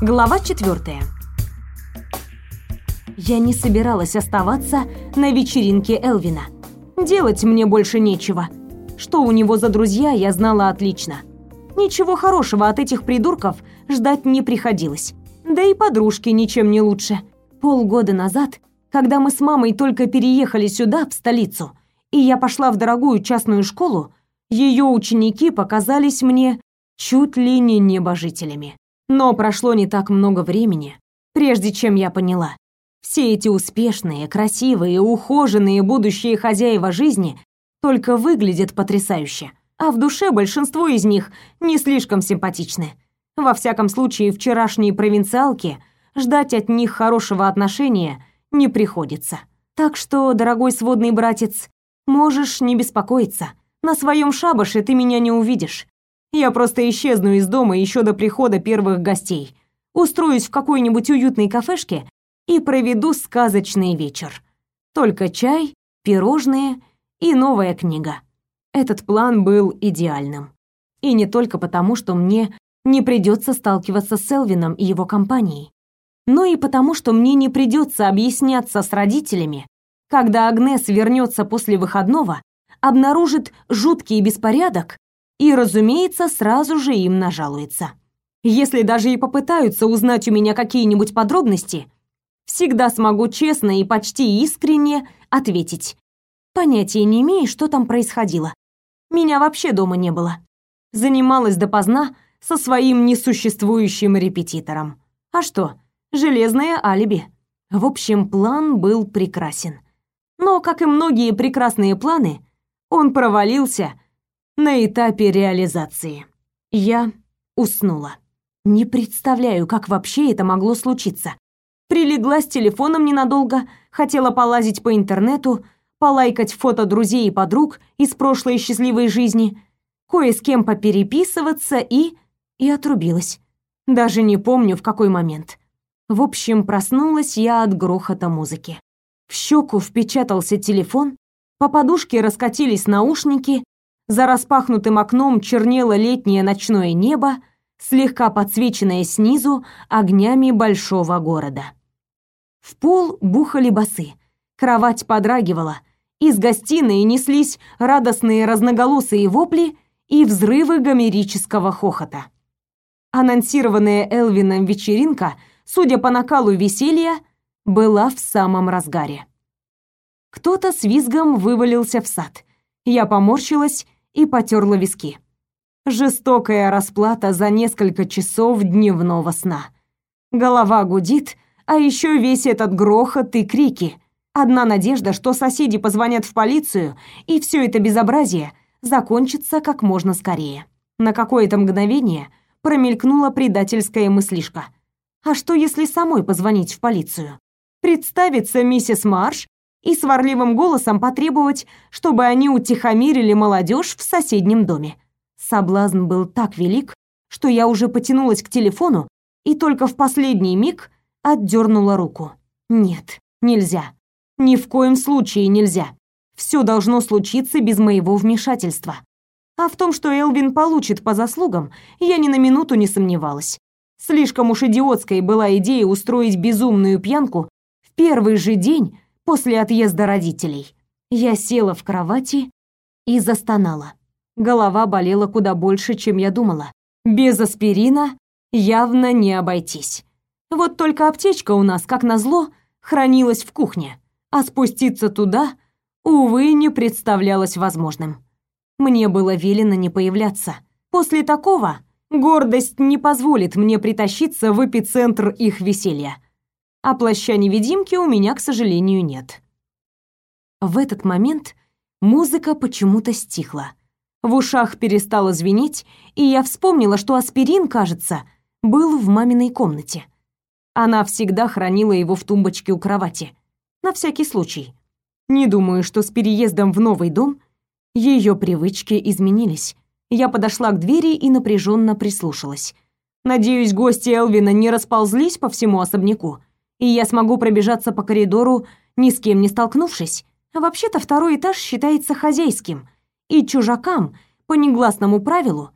Глава четвертая. Я не собиралась оставаться на вечеринке Элвина. Делать мне больше нечего. Что у него за друзья, я знала отлично. Ничего хорошего от этих придурков ждать не приходилось. Да и подружки ничем не лучше. Полгода назад, когда мы с мамой только переехали сюда, в столицу, и я пошла в дорогую частную школу, ее ученики показались мне чуть ли не небожителями. Но прошло не так много времени, прежде чем я поняла. Все эти успешные, красивые, ухоженные будущие хозяева жизни только выглядят потрясающе, а в душе большинство из них не слишком симпатичны. Во всяком случае, вчерашние провинциалки ждать от них хорошего отношения не приходится. Так что, дорогой сводный братец, можешь не беспокоиться. На своем шабаше ты меня не увидишь. Я просто исчезну из дома еще до прихода первых гостей. Устроюсь в какой-нибудь уютной кафешке и проведу сказочный вечер. Только чай, пирожные и новая книга. Этот план был идеальным. И не только потому, что мне не придется сталкиваться с Элвином и его компанией, но и потому, что мне не придется объясняться с родителями, когда Агнес вернется после выходного, обнаружит жуткий беспорядок и, разумеется, сразу же им нажалуется. Если даже и попытаются узнать у меня какие-нибудь подробности, всегда смогу честно и почти искренне ответить. Понятия не имею, что там происходило. Меня вообще дома не было. Занималась допоздна со своим несуществующим репетитором. А что? Железное алиби. В общем, план был прекрасен. Но, как и многие прекрасные планы, он провалился на этапе реализации. Я уснула. Не представляю, как вообще это могло случиться. Прилегла с телефоном ненадолго, хотела полазить по интернету, полайкать фото друзей и подруг из прошлой счастливой жизни, кое с кем попереписываться и... и отрубилась. Даже не помню, в какой момент. В общем, проснулась я от грохота музыки. В щеку впечатался телефон, по подушке раскатились наушники, за распахнутым окном чернело летнее ночное небо, слегка подсвеченное снизу огнями большого города. В пол бухали басы. Кровать подрагивала. Из гостиной неслись радостные разноголосые вопли и взрывы гомерического хохота. Анонсированная Элвином вечеринка, судя по накалу веселья, была в самом разгаре. Кто-то с визгом вывалился в сад. Я поморщилась и потерла виски. Жестокая расплата за несколько часов дневного сна. Голова гудит, а еще весь этот грохот и крики. Одна надежда, что соседи позвонят в полицию, и все это безобразие закончится как можно скорее. На какое-то мгновение промелькнула предательская мыслишка. А что, если самой позвонить в полицию? представиться миссис Марш и сварливым голосом потребовать, чтобы они утихомирили молодежь в соседнем доме. Соблазн был так велик, что я уже потянулась к телефону и только в последний миг отдернула руку. Нет, нельзя. Ни в коем случае нельзя. Все должно случиться без моего вмешательства. А в том, что Элвин получит по заслугам, я ни на минуту не сомневалась. Слишком уж идиотской была идея устроить безумную пьянку первый же день после отъезда родителей. Я села в кровати и застонала. Голова болела куда больше, чем я думала. Без аспирина явно не обойтись. Вот только аптечка у нас, как назло, хранилась в кухне, а спуститься туда, увы, не представлялось возможным. Мне было велено не появляться. После такого гордость не позволит мне притащиться в эпицентр их веселья а плаща-невидимки у меня, к сожалению, нет. В этот момент музыка почему-то стихла. В ушах перестало звенеть, и я вспомнила, что аспирин, кажется, был в маминой комнате. Она всегда хранила его в тумбочке у кровати. На всякий случай. Не думаю, что с переездом в новый дом ее привычки изменились. Я подошла к двери и напряженно прислушалась. Надеюсь, гости Элвина не расползлись по всему особняку и я смогу пробежаться по коридору, ни с кем не столкнувшись. А вообще-то второй этаж считается хозяйским, и чужакам, по негласному правилу,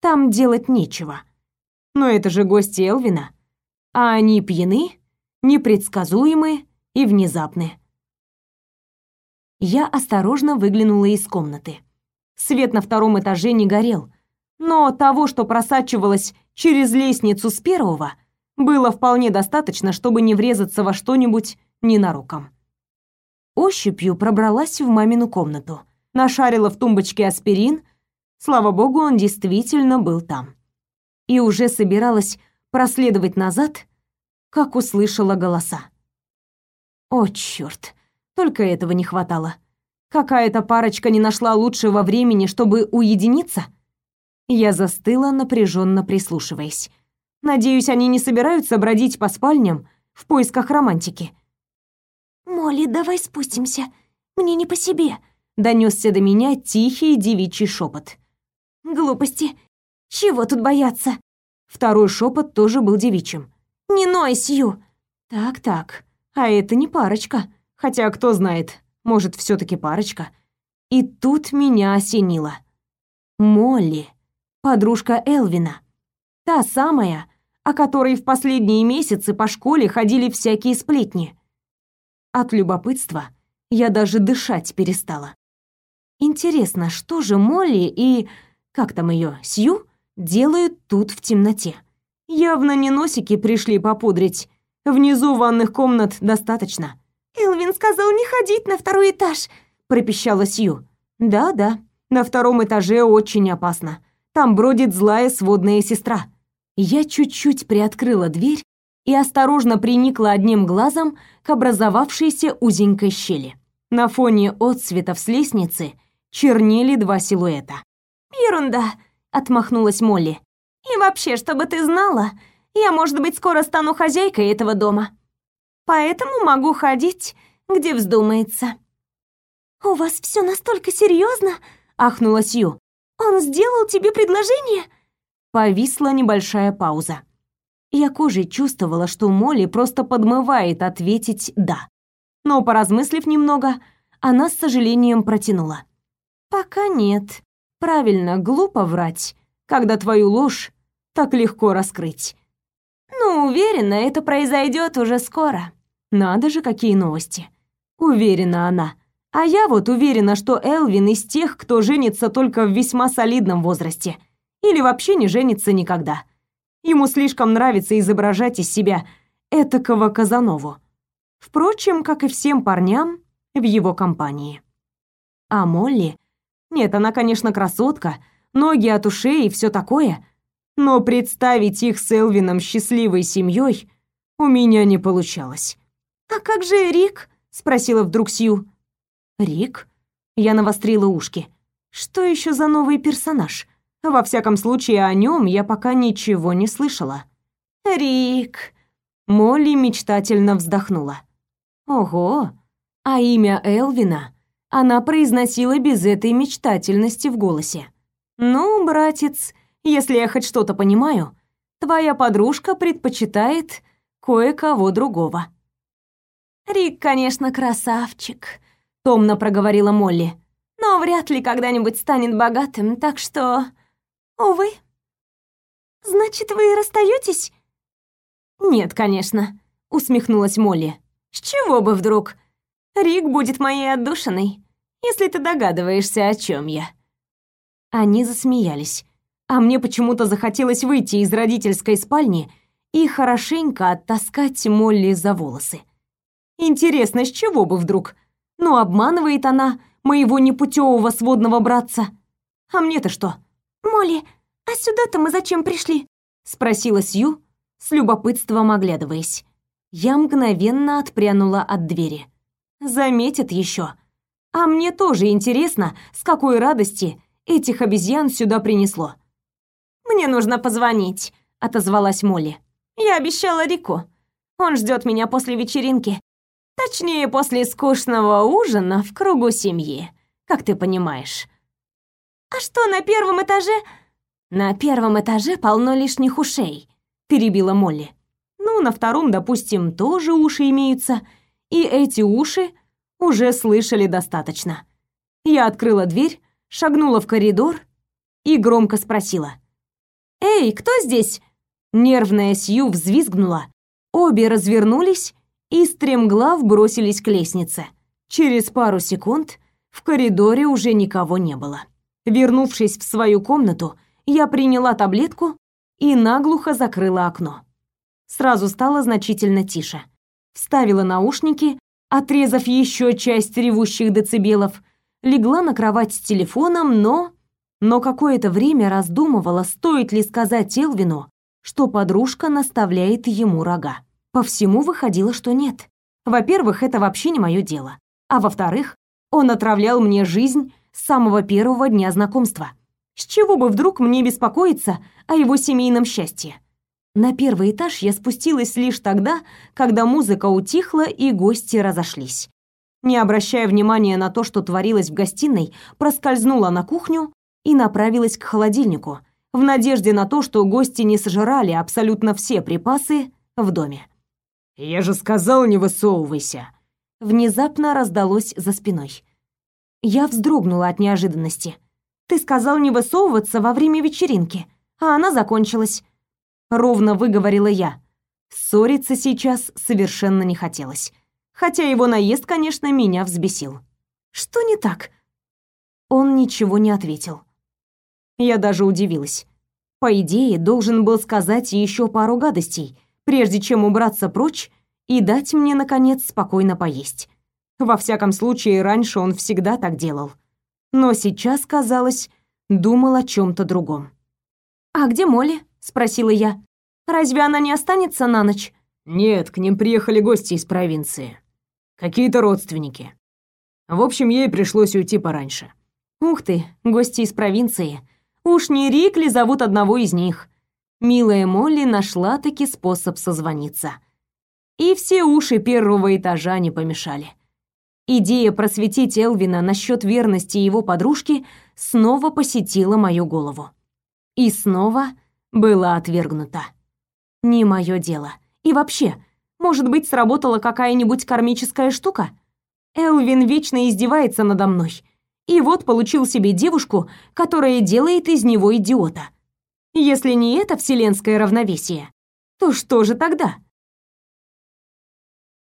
там делать нечего. Но это же гости Элвина. а они пьяны, непредсказуемы и внезапны. Я осторожно выглянула из комнаты. Свет на втором этаже не горел, но того, что просачивалось через лестницу с первого, было вполне достаточно, чтобы не врезаться во что-нибудь ненароком. Ощупью пробралась в мамину комнату, нашарила в тумбочке аспирин, слава богу, он действительно был там. И уже собиралась проследовать назад, как услышала голоса. О, чёрт! Только этого не хватало. Какая-то парочка не нашла лучшего времени, чтобы уединиться? Я застыла, напряженно прислушиваясь. Надеюсь, они не собираются бродить по спальням в поисках романтики. «Молли, давай спустимся. Мне не по себе», — донесся до меня тихий девичий шепот. «Глупости. Чего тут бояться?» Второй шепот тоже был девичьим. «Не ной, Сью!» «Так-так, а это не парочка. Хотя, кто знает, может, все таки парочка. И тут меня осенило. Молли, подружка Элвина. Та самая, о которой в последние месяцы по школе ходили всякие сплетни. От любопытства я даже дышать перестала. Интересно, что же Молли и... как там ее, Сью, делают тут в темноте? Явно не носики пришли попудрить. Внизу ванных комнат достаточно. «Элвин сказал не ходить на второй этаж», — пропищала Сью. «Да-да, на втором этаже очень опасно. Там бродит злая сводная сестра». Я чуть-чуть приоткрыла дверь и осторожно приникла одним глазом к образовавшейся узенькой щели. На фоне отсветов с лестницы чернели два силуэта. «Ерунда», — отмахнулась Молли. «И вообще, чтобы ты знала, я, может быть, скоро стану хозяйкой этого дома поэтому могу ходить, где вздумается». «У вас все настолько серьезно? ахнула Сью. «Он сделал тебе предложение?» Повисла небольшая пауза. Я кожей чувствовала, что Молли просто подмывает ответить «да». Но, поразмыслив немного, она с сожалением протянула. «Пока нет. Правильно, глупо врать, когда твою ложь так легко раскрыть». «Ну, уверена, это произойдет уже скоро», надо же, какие новости. Уверена она. А я вот уверена, что Элвин из тех, кто женится только в весьма солидном возрасте. Или вообще не женится никогда. Ему слишком нравится изображать из себя этакого Казанову. Впрочем, как и всем парням в его компании. А Молли... Нет, она, конечно, красотка, ноги от ушей и все такое, но представить их с Элвином счастливой семьей у меня не получалось. «А как же Рик?» — спросила вдруг Сью. «Рик?» Я навострила ушки. «Что еще за новый персонаж? Во всяком случае, о нем я пока ничего не слышала». «Рик!» Молли мечтательно вздохнула. «Ого! А имя Элвина она произносила без этой мечтательности в голосе. Ну, братец, если я хоть что-то понимаю, твоя подружка предпочитает кое-кого другого». «Рик, конечно, красавчик», — томно проговорила Молли. «Но вряд ли когда-нибудь станет богатым, так что... Увы». «Значит, вы расстаетесь? «Нет, конечно», — усмехнулась Молли. «С чего бы вдруг? Рик будет моей отдушиной, если ты догадываешься, о чем я». Они засмеялись, а мне почему-то захотелось выйти из родительской спальни и хорошенько оттаскать Молли за волосы. Интересно, с чего бы вдруг? Ну, обманывает она моего непутевого сводного братца. А мне-то что? «Молли, а сюда-то мы зачем пришли?» Спросила Сью, с любопытством оглядываясь. Я мгновенно отпрянула от двери. Заметит еще. А мне тоже интересно, с какой радости этих обезьян сюда принесло. «Мне нужно позвонить», — отозвалась Молли. «Я обещала Рику. Он ждет меня после вечеринки. Точнее, после скучного ужина в кругу семьи, как ты понимаешь. А что на первом этаже? На первом этаже полно лишних ушей, перебила Молли. Ну, на втором, допустим, тоже уши имеются, и эти уши уже слышали достаточно. Я открыла дверь, шагнула в коридор и громко спросила: "Эй, кто здесь?" Нервная Сью взвизгнула, Обе развернулись и стремглав бросились к лестнице. Через пару секунд в коридоре уже никого не было. Вернувшись в свою комнату, я приняла таблетку и наглухо закрыла окно. Сразу стало значительно тише. Вставила наушники, отрезав еще часть ревущих децибелов, легла на кровать с телефоном, но... Но какое-то время раздумывала, стоит ли сказать Элвину, что подружка наставляет ему рога. По всему выходило, что нет. Во-первых, это вообще не мое дело. А во-вторых, он отравлял мне жизнь с самого первого дня знакомства. С чего бы вдруг мне беспокоиться о его семейном счастье? На первый этаж я спустилась лишь тогда, когда музыка утихла и гости разошлись. Не обращая внимания на то, что творилось в гостиной, проскользнула на кухню и направилась к холодильнику, в надежде на то, что гости не сожрали абсолютно все припасы в доме. «Я же сказал, не высовывайся!» Внезапно раздалось за спиной. Я вздрогнула от неожиданности. «Ты сказал не высовываться во время вечеринки, а она закончилась ровно выговорила я. Ссориться сейчас совершенно не хотелось. Хотя его наезд, конечно, меня взбесил. Что не так? Он ничего не ответил. Я даже удивилась. По идее, должен был сказать еще пару гадостей, прежде чем убраться прочь и дать мне наконец спокойно поесть. Во всяком случае, раньше он всегда так делал. Но сейчас, казалось, думал о чем то другом. А где Молли? спросила я. Разве она не останется на ночь? Нет, к ним приехали гости из провинции. Какие-то родственники. В общем, ей пришлось уйти пораньше. Ух ты, гости из провинции. Уж не Рикли зовут одного из них. Милая Молли нашла таки способ созвониться. И все уши первого этажа не помешали. Идея просветить Элвина насчет верности его подружки снова посетила мою голову. И снова была отвергнута. Не мое дело. И вообще, может быть, сработала какая-нибудь кармическая штука? Элвин вечно издевается надо мной. И вот получил себе девушку, которая делает из него идиота. Если не это вселенское равновесие, то что же тогда?